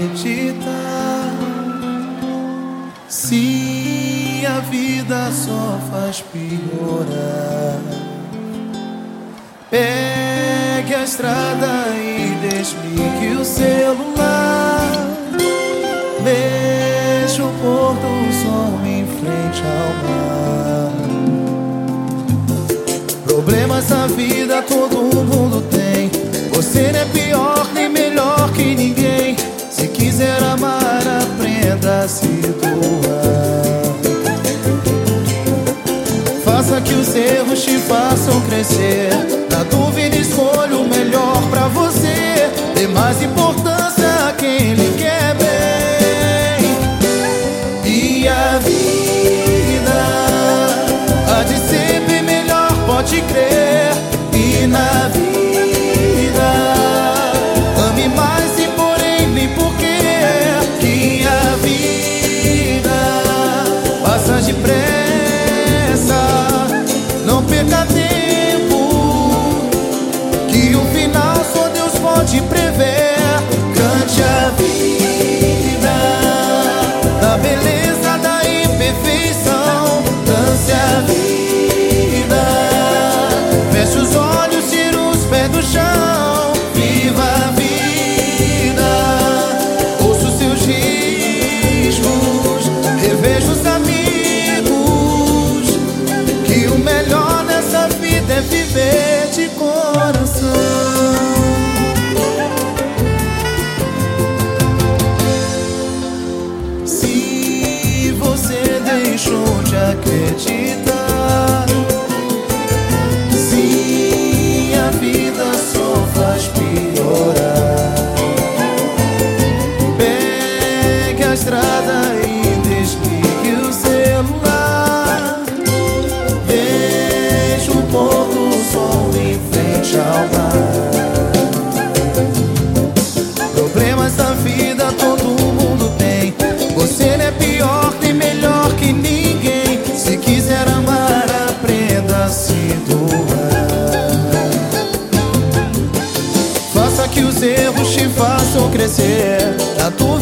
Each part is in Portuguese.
acreditar. Se a vida só faz piorar, pegue a estrada e desligue o celular. Deixa o pôr do sol em frente ao mar. Problemas na vida todo mundo tem. Você não é se. Faça que os erros te façam crescer. Vida, feche os olhos, tira os pés do chão. Viva a vida, ouça os seus riscos, reveja os amigos. Que o melhor nessa vida é viver de coração. Se você deixou de acreditar, se doar. Faça que os erros te façam crescer. Na dúvida,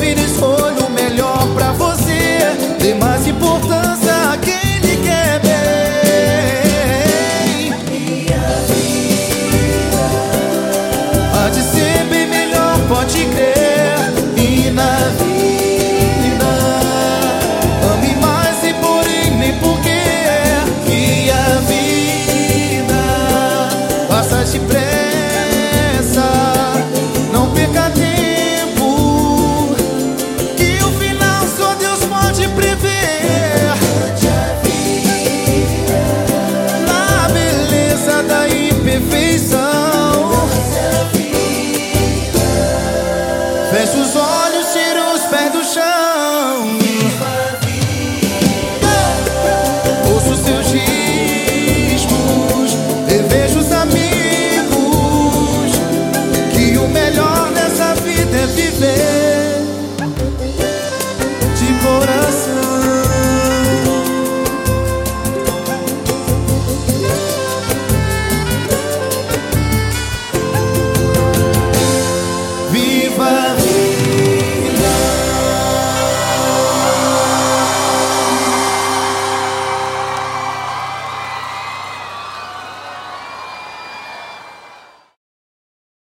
imperfeição. Feche os olhos, tira os pés do chão. Ouça os seus riscos, reveja os amigos. Que o melhor nessa vida é viver.